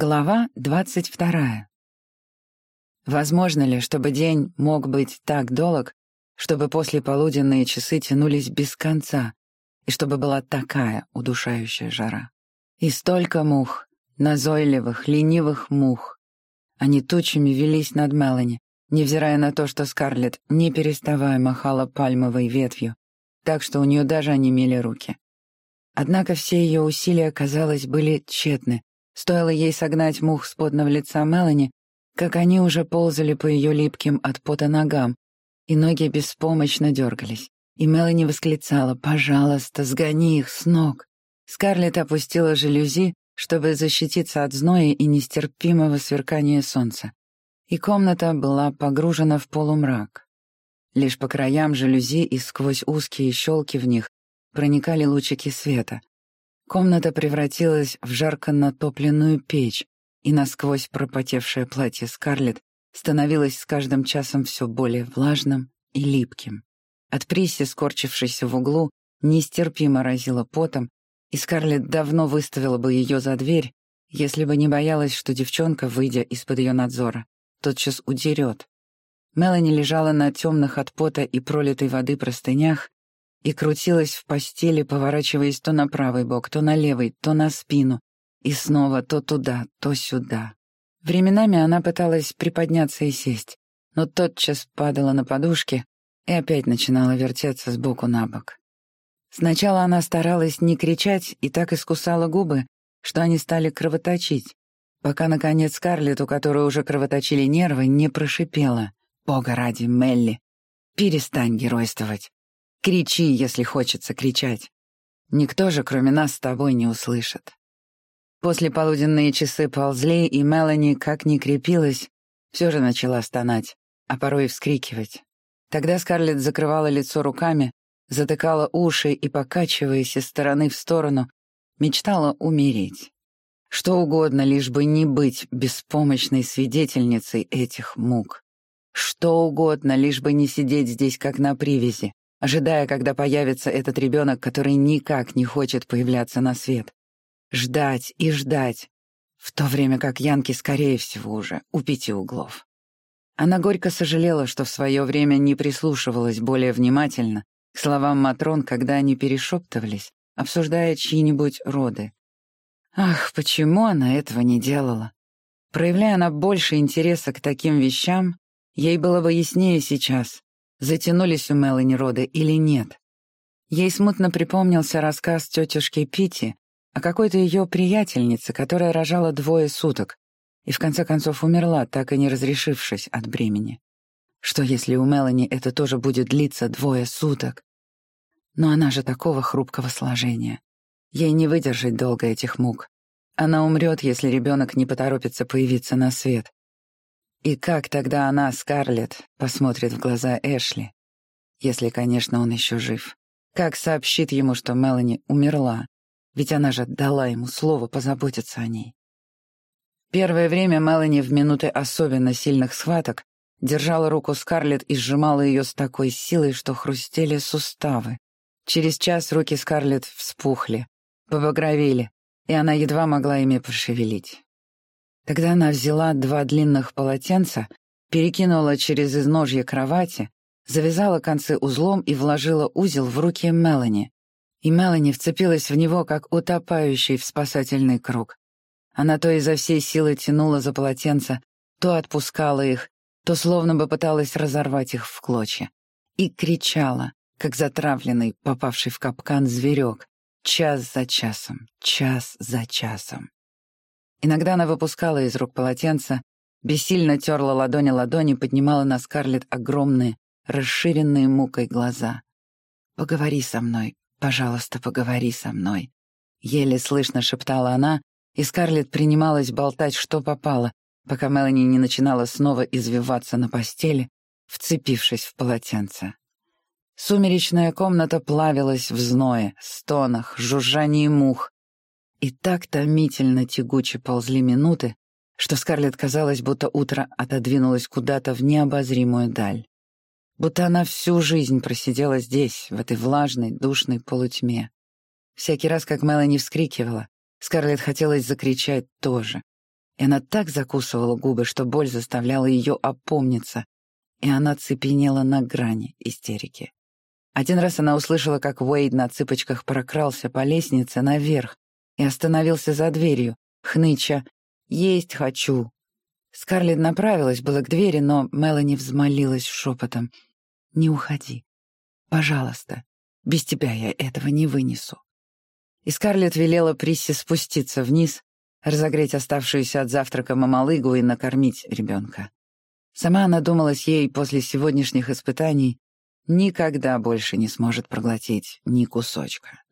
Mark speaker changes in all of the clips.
Speaker 1: Глава двадцать вторая. Возможно ли, чтобы день мог быть так долг, чтобы после полуденные часы тянулись без конца, и чтобы была такая удушающая жара? И столько мух, назойливых, ленивых мух. Они тучами велись над Мелани, невзирая на то, что Скарлетт, не переставая, махала пальмовой ветвью, так что у нее даже онемели руки. Однако все ее усилия, казалось, были тщетны, Стоило ей согнать мух с подного лица Мелани, как они уже ползали по ее липким от пота ногам, и ноги беспомощно дергались. И Мелани восклицала «Пожалуйста, сгони их с ног». Скарлетт опустила жалюзи, чтобы защититься от зноя и нестерпимого сверкания солнца. И комната была погружена в полумрак. Лишь по краям жалюзи и сквозь узкие щелки в них проникали лучики света, Комната превратилась в жарко натопленную печь, и насквозь пропотевшее платье Скарлетт становилось с каждым часом все более влажным и липким. От Приси, скорчившейся в углу, нестерпимо разило потом, и Скарлетт давно выставила бы ее за дверь, если бы не боялась, что девчонка, выйдя из-под ее надзора, тотчас удерет. Мелани лежала на темных от пота и пролитой воды простынях, и крутилась в постели, поворачиваясь то на правый бок, то на левый, то на спину, и снова то туда, то сюда. Временами она пыталась приподняться и сесть, но тотчас падала на подушки и опять начинала вертеться с боку на бок. Сначала она старалась не кричать и так искусала губы, что они стали кровоточить, пока, наконец, Скарлетт, у которой уже кровоточили нервы, не прошипела. «Бога ради, Мелли, перестань геройствовать. Кричи, если хочется кричать. Никто же, кроме нас, с тобой не услышит. После полуденные часы ползли, и Мелани, как ни крепилась, все же начала стонать, а порой и вскрикивать. Тогда Скарлетт закрывала лицо руками, затыкала уши и, покачиваясь из стороны в сторону, мечтала умереть. Что угодно, лишь бы не быть беспомощной свидетельницей этих мук. Что угодно, лишь бы не сидеть здесь, как на привязи, ожидая, когда появится этот ребенок, который никак не хочет появляться на свет. Ждать и ждать, в то время как Янки, скорее всего, уже у пяти углов. Она горько сожалела, что в свое время не прислушивалась более внимательно к словам Матрон, когда они перешептывались, обсуждая чьи-нибудь роды. Ах, почему она этого не делала? Проявляя она больше интереса к таким вещам, ей было бы яснее сейчас, затянулись у Мелани роды или нет. Ей смутно припомнился рассказ тетушки Пити о какой-то ее приятельнице, которая рожала двое суток и в конце концов умерла, так и не разрешившись от бремени. Что если у Мелани это тоже будет длиться двое суток? Но она же такого хрупкого сложения. Ей не выдержать долго этих мук. Она умрет, если ребенок не поторопится появиться на свет. И как тогда она, Скарлетт, посмотрит в глаза Эшли? Если, конечно, он еще жив. Как сообщит ему, что Мелани умерла? Ведь она же дала ему слово позаботиться о ней. Первое время Мелани в минуты особенно сильных схваток держала руку Скарлетт и сжимала ее с такой силой, что хрустели суставы. Через час руки Скарлетт вспухли, побагровели, и она едва могла ими пошевелить. Тогда она взяла два длинных полотенца, перекинула через изножье кровати, завязала концы узлом и вложила узел в руки Мелани. И Мелани вцепилась в него, как утопающий в спасательный круг. Она то изо всей силы тянула за полотенца, то отпускала их, то словно бы пыталась разорвать их в клочья. И кричала, как затравленный, попавший в капкан зверек, час за часом, час за часом. Иногда она выпускала из рук полотенца, бессильно терла ладони ладони, поднимала на Скарлетт огромные, расширенные мукой глаза. «Поговори со мной, пожалуйста, поговори со мной», — еле слышно шептала она, и Скарлетт принималась болтать, что попало, пока Мелани не начинала снова извиваться на постели, вцепившись в полотенце. Сумеречная комната плавилась в зное, стонах, жужжании мух, и так томительно тягуче ползли минуты, что Скарлетт казалось, будто утро отодвинулось куда-то в необозримую даль. Будто она всю жизнь просидела здесь, в этой влажной, душной полутьме. Всякий раз, как Мелани вскрикивала, Скарлетт хотелось закричать тоже. И она так закусывала губы, что боль заставляла ее опомниться, и она цепенела на грани истерики. Один раз она услышала, как Уэйд на цыпочках прокрался по лестнице наверх и остановился за дверью, хныча «Есть хочу». Скарлетт направилась было к двери, но Мелани взмолилась шепотом «Не уходи. Пожалуйста. Без тебя я этого не вынесу». И Скарлетт велела Присси спуститься вниз, разогреть оставшуюся от завтрака мамалыгу и накормить ребенка. Сама она думалась ей после сегодняшних испытаний никогда больше не сможет проглотить ни кусочка.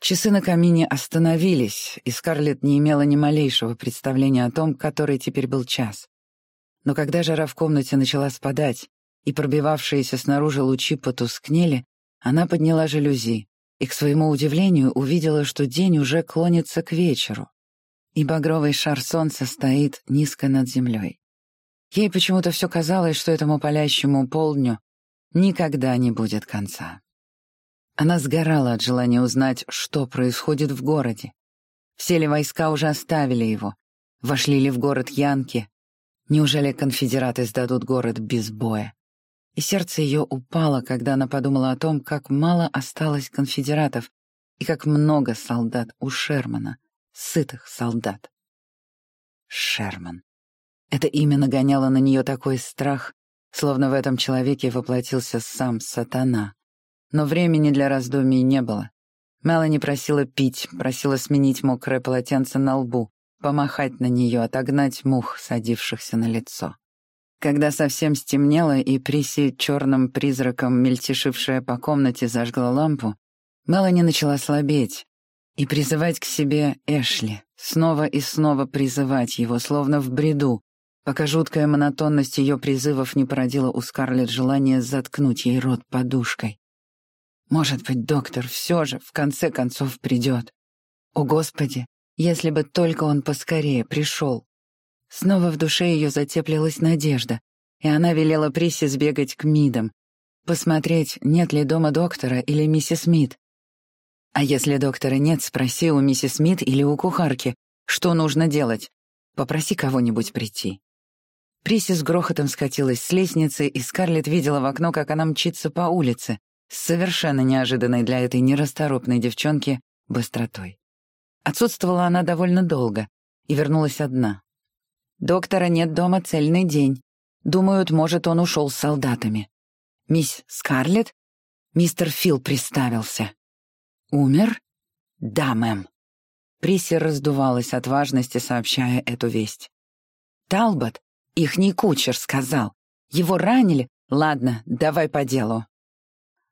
Speaker 1: Часы на камине остановились, и Скарлетт не имела ни малейшего представления о том, который теперь был час. Но когда жара в комнате начала спадать, и пробивавшиеся снаружи лучи потускнели, она подняла жалюзи и, к своему удивлению, увидела, что день уже клонится к вечеру, и багровый шар солнца стоит низко над землей. Ей почему-то все казалось, что этому палящему полдню никогда не будет конца. Она сгорала от желания узнать, что происходит в городе. Все ли войска уже оставили его? Вошли ли в город Янки? Неужели конфедераты сдадут город без боя? И сердце ее упало, когда она подумала о том, как мало осталось конфедератов и как много солдат у Шермана, сытых солдат. Шерман. Это имя нагоняло на нее такой страх, словно в этом человеке воплотился сам сатана. Но времени для раздумий не было. Мелани просила пить, просила сменить мокрое полотенце на лбу, помахать на нее, отогнать мух, садившихся на лицо. Когда совсем стемнело и Приси черным призраком, мельтешившая по комнате, зажгла лампу, Мелани начала слабеть и призывать к себе Эшли, снова и снова призывать его, словно в бреду, пока жуткая монотонность ее призывов не породила у Скарлетт желание заткнуть ей рот подушкой. Может быть, доктор все же в конце концов придет. О, Господи, если бы только он поскорее пришел. Снова в душе ее затеплилась надежда, и она велела Присси сбегать к Мидам, посмотреть, нет ли дома доктора или миссис Мид. А если доктора нет, спроси у миссис Мид или у кухарки, что нужно делать. Попроси кого-нибудь прийти. Присси с грохотом скатилась с лестницы, и Скарлетт видела в окно, как она мчится по улице, с совершенно неожиданной для этой нерасторопной девчонки быстротой. Отсутствовала она довольно долго и вернулась одна. Доктора нет дома цельный день. Думают, может, он ушел с солдатами. Мисс Скарлетт? Мистер Фил приставился. Умер? Да, мэм. Присси раздувалась от важности, сообщая эту весть. Талбот Ихний кучер сказал. Его ранили? Ладно, давай по делу.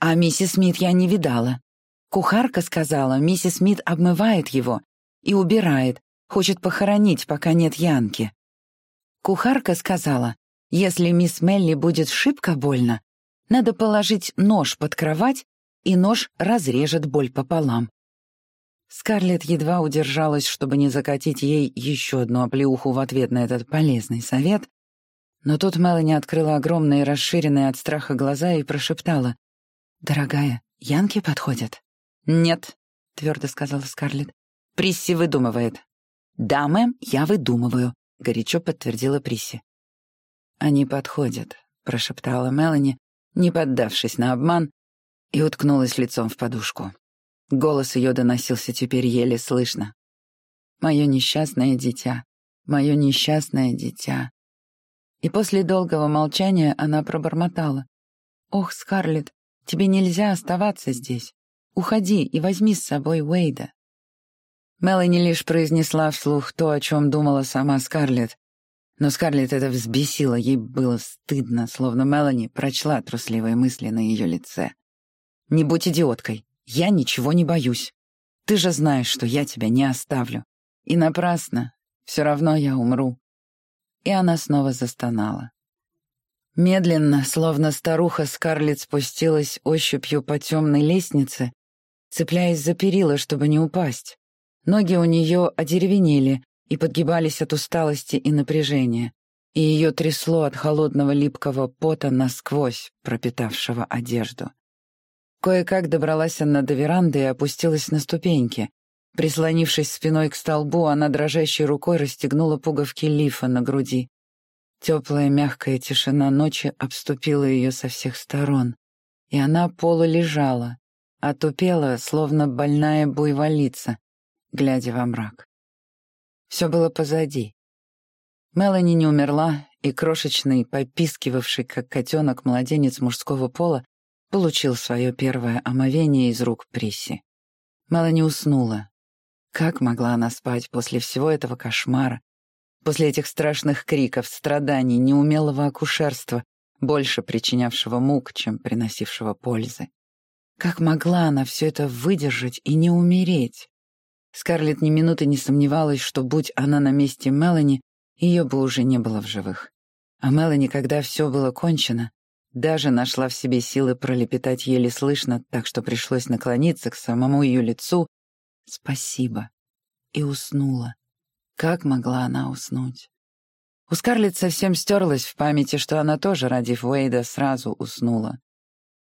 Speaker 1: А миссис Смит я не видала. Кухарка сказала, миссис Смит обмывает его и убирает, хочет похоронить, пока нет Янки. Кухарка сказала, если мисс Мелли будет шибко больно, надо положить нож под кровать, и нож разрежет боль пополам. Скарлетт едва удержалась, чтобы не закатить ей еще одну оплеуху в ответ на этот полезный совет, но тут Мелани открыла огромные, расширенные от страха глаза и прошептала. «Дорогая, Янки подходят?» «Нет», — твердо сказала Скарлетт. «Присси выдумывает». «Да, мэм, я выдумываю», — горячо подтвердила Присси. «Они подходят», — прошептала Мелани, не поддавшись на обман, и уткнулась лицом в подушку. Голос ее доносился теперь еле слышно. «Мое несчастное дитя, мое несчастное дитя». И после долгого молчания она пробормотала. «Ох, Скарлетт, тебе нельзя оставаться здесь. Уходи и возьми с собой Уэйда». Мелани лишь произнесла вслух то, о чем думала сама Скарлетт. Но Скарлетт это взбесило, ей было стыдно, словно Мелани прочла трусливые мысли на ее лице. «Не будь идиоткой. Я ничего не боюсь. Ты же знаешь, что я тебя не оставлю. И напрасно. Все равно я умру. И она снова застонала. Медленно, словно старуха, Скарлетт спустилась ощупью по темной лестнице, цепляясь за перила, чтобы не упасть. Ноги у нее одеревенели и подгибались от усталости и напряжения, и ее трясло от холодного липкого пота насквозь, пропитавшего одежду. Кое-как добралась она до веранды и опустилась на ступеньки, Прислонившись спиной к столбу, она дрожащей рукой расстегнула пуговки лифа на груди. Теплая мягкая тишина ночи обступила ее со всех сторон, и она полулежала, отупела, словно больная буйволица, глядя во мрак. Все было позади. Мелани не умерла, и крошечный, попискивавший, как котенок, младенец мужского пола получил свое первое омовение из рук Присси. Мелани уснула. Как могла она спать после всего этого кошмара, после этих страшных криков, страданий, неумелого акушерства, больше причинявшего мук, чем приносившего пользы? Как могла она все это выдержать и не умереть? Скарлетт ни минуты не сомневалась, что, будь она на месте Мелани, ее бы уже не было в живых. А Мелани, когда все было кончено, даже нашла в себе силы пролепетать еле слышно, так что пришлось наклониться к самому ее лицу «Спасибо» и уснула. Как могла она уснуть? У Скарлетт совсем стерлась в памяти, что она тоже, ради Уэйда, сразу уснула.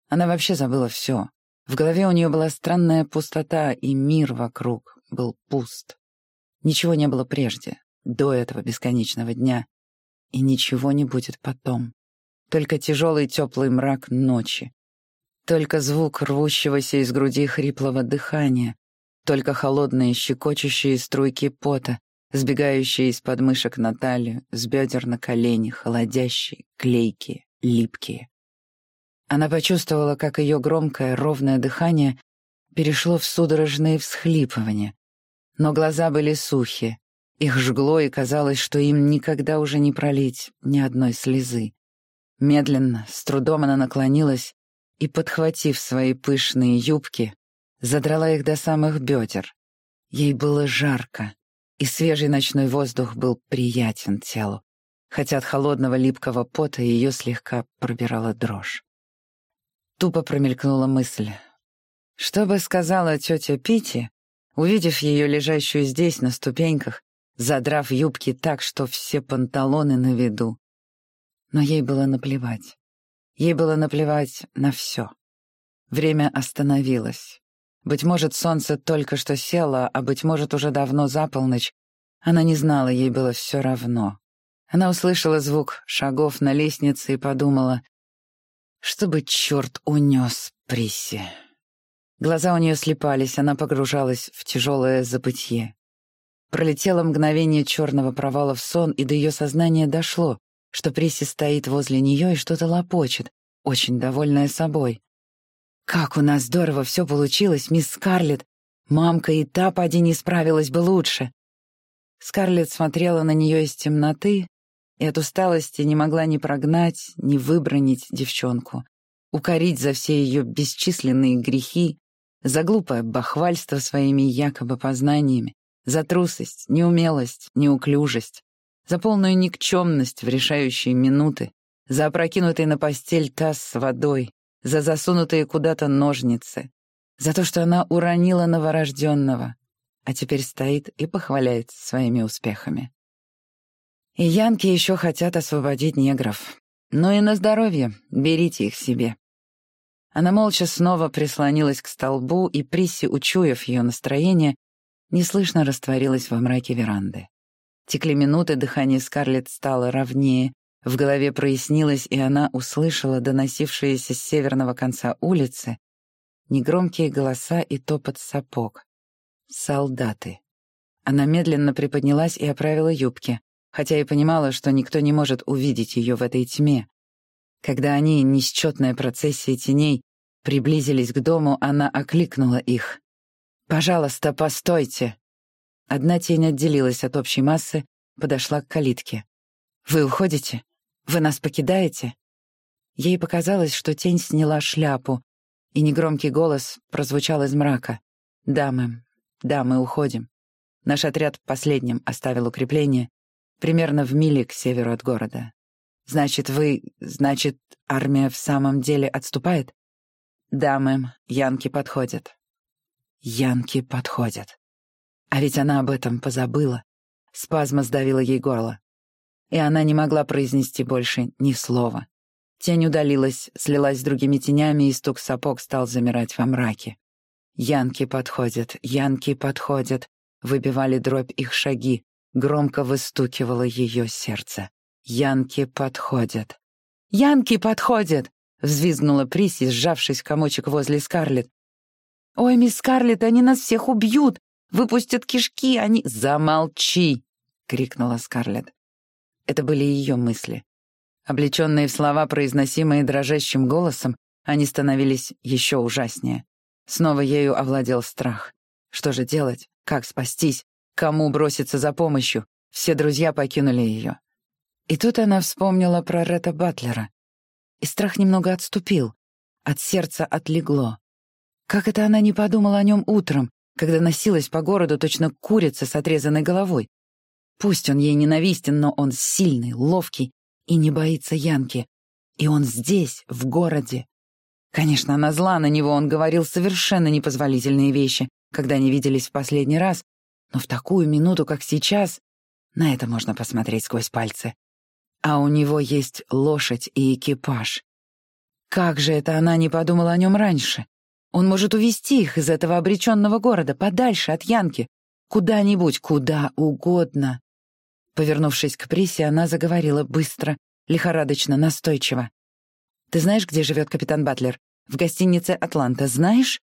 Speaker 1: Она вообще забыла все. В голове у нее была странная пустота, и мир вокруг был пуст. Ничего не было прежде, до этого бесконечного дня, и ничего не будет потом. Только тяжелый теплый мрак ночи. Только звук рвущегося из груди хриплого дыхания. Только холодные щекочущие струйки пота, сбегающие из подмышек на талию, с бедер на колени, холодящие, клейкие, липкие. Она почувствовала, как ее громкое, ровное дыхание перешло в судорожные всхлипывания. Но глаза были сухи, их жгло, и казалось, что им никогда уже не пролить ни одной слезы. Медленно, с трудом она наклонилась и, подхватив свои пышные юбки, задрала их до самых бедер. Ей было жарко, и свежий ночной воздух был приятен телу, хотя от холодного липкого пота ее слегка пробирала дрожь. Тупо промелькнула мысль. Что бы сказала тетя Пити, увидев ее лежащую здесь, на ступеньках, задрав юбки так, что все панталоны на виду. Но ей было наплевать. Ей было наплевать на все. Время остановилось. Быть может, солнце только что село, а быть может, уже давно за полночь. Она не знала, ей было все равно. Она услышала звук шагов на лестнице и подумала, чтобы черт унес Присси. Глаза у нее слепались, она погружалась в тяжелое забытье. Пролетело мгновение черного провала в сон, и до ее сознания дошло, что Присси стоит возле нее и что-то лопочет, очень довольная собой. «Как у нас здорово все получилось, мисс Скарлетт! Мамка и та поди не справилась бы лучше!» Скарлетт смотрела на нее из темноты и от усталости не могла ни прогнать, ни выбронить девчонку, укорить за все ее бесчисленные грехи, за глупое бахвальство своими якобы познаниями, за трусость, неумелость, неуклюжесть, за полную никчемность в решающие минуты, за опрокинутый на постель таз с водой, за засунутые куда-то ножницы, за то, что она уронила новорожденного, а теперь стоит и похваляется своими успехами. И янки еще хотят освободить негров. Ну и на здоровье, берите их себе. Она молча снова прислонилась к столбу, и Присси, учуяв ее настроение, неслышно растворилась во мраке веранды. Текли минуты, дыхание Скарлетт стало ровнее, в голове прояснилось, и она услышала доносившиеся с северного конца улицы негромкие голоса и топот сапог. Солдаты. Она медленно приподнялась и оправила юбки, хотя и понимала, что никто не может увидеть ее в этой тьме. Когда они, несчетная процессия теней, приблизились к дому, она окликнула их. «Пожалуйста, постойте!» Одна тень отделилась от общей массы, подошла к калитке. «Вы уходите? Вы нас покидаете?» Ей показалось, что тень сняла шляпу, и негромкий голос прозвучал из мрака. «Да, мэм. Да, мы уходим. Наш отряд последним оставил укрепление, примерно в миле к северу от города. Значит, вы... Значит, армия в самом деле отступает?» «Да, мэм. Янки подходят». Янки подходят. А ведь она об этом позабыла. Спазма сдавила ей горло. И она не могла произнести больше ни слова. Тень удалилась, слилась с другими тенями, и стук сапог стал замирать во мраке. Янки подходят, янки подходят. Выбивали дробь их шаги. Громко выстукивало ее сердце. Янки подходят. «Янки подходят!» — взвизгнула Приси, сжавшись в комочек возле Скарлетт. «Ой, мисс Скарлетт, они нас всех убьют! Выпустят кишки, они...» «Замолчи!» — крикнула Скарлетт. Это были ее мысли. Облеченные в слова, произносимые дрожащим голосом, они становились еще ужаснее. Снова ею овладел страх. Что же делать? Как спастись? Кому броситься за помощью? Все друзья покинули ее. И тут она вспомнила про Ретта Батлера. И страх немного отступил. От сердца отлегло. Как это она не подумала о нем утром, когда носилась по городу точно курица с отрезанной головой? Пусть он ей ненавистен, но он сильный, ловкий и не боится Янки. И он здесь, в городе. Конечно, она зла на него, он говорил совершенно непозволительные вещи, когда они виделись в последний раз, но в такую минуту, как сейчас, на это можно посмотреть сквозь пальцы. А у него есть лошадь и экипаж. Как же это она не подумала о нем раньше? Он может увести их из этого обреченного города, подальше от Янки, куда-нибудь, куда угодно. Повернувшись к Присе, она заговорила быстро, лихорадочно, настойчиво. «Ты знаешь, где живет капитан Батлер? В гостинице «Атланта», знаешь?»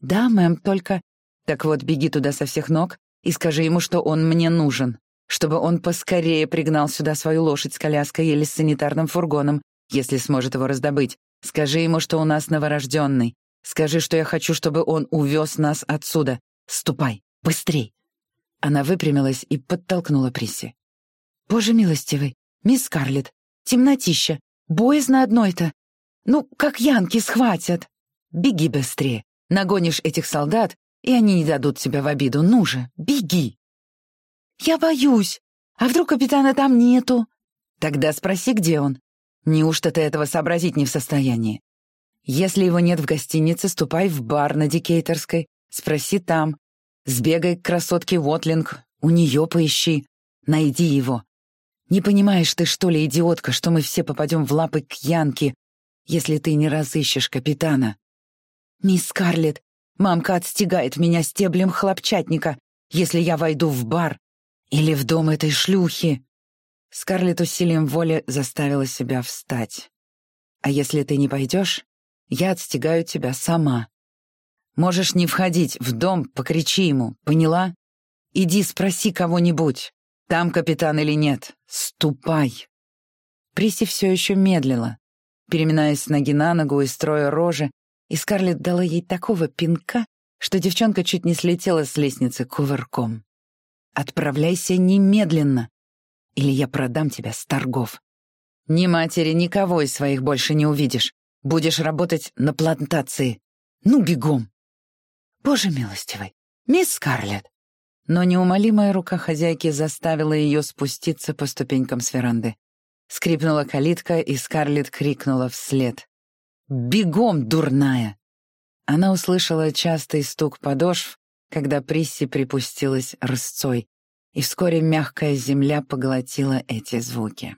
Speaker 1: «Да, мэм, только...» «Так вот, беги туда со всех ног и скажи ему, что он мне нужен, чтобы он поскорее пригнал сюда свою лошадь с коляской или с санитарным фургоном, если сможет его раздобыть. Скажи ему, что у нас новорожденный. Скажи, что я хочу, чтобы он увез нас отсюда. Ступай, быстрей!» Она выпрямилась и подтолкнула Присси. «Боже милостивый, мисс Скарлетт, темнотища, боязно одной-то. Ну, как янки схватят. Беги быстрее, нагонишь этих солдат, и они не дадут тебя в обиду. Ну же, беги!» «Я боюсь. А вдруг капитана там нету?» «Тогда спроси, где он. Неужто ты этого сообразить не в состоянии? Если его нет в гостинице, ступай в бар на Дикейтерской, спроси там. Сбегай к красотке Уотлинг, у нее поищи. Найди его. Не понимаешь ты, что ли, идиотка, что мы все попадем в лапы к Янке, если ты не разыщешь капитана? Мисс Скарлетт, мамка отстегает меня стеблем хлопчатника, если я войду в бар или в дом этой шлюхи. Скарлетт усилием воли заставила себя встать. А если ты не пойдешь, я отстегаю тебя сама. Можешь не входить в дом, покричи ему, поняла? Иди спроси кого-нибудь, там капитан или нет. Ступай. Приси все еще медлила, переминаясь с ноги на ногу и строя рожи, и Скарлетт дала ей такого пинка, что девчонка чуть не слетела с лестницы кувырком. «Отправляйся немедленно, или я продам тебя с торгов. Ни матери, никого из своих больше не увидишь. Будешь работать на плантации. Ну, бегом!» «Боже милостивый, мисс Скарлетт!» Но неумолимая рука хозяйки заставила ее спуститься по ступенькам с веранды. Скрипнула калитка, и Скарлетт крикнула вслед. «Бегом, дурная!» Она услышала частый стук подошв, когда Присси припустилась рысцой, и вскоре мягкая земля поглотила эти звуки.